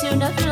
soon enough.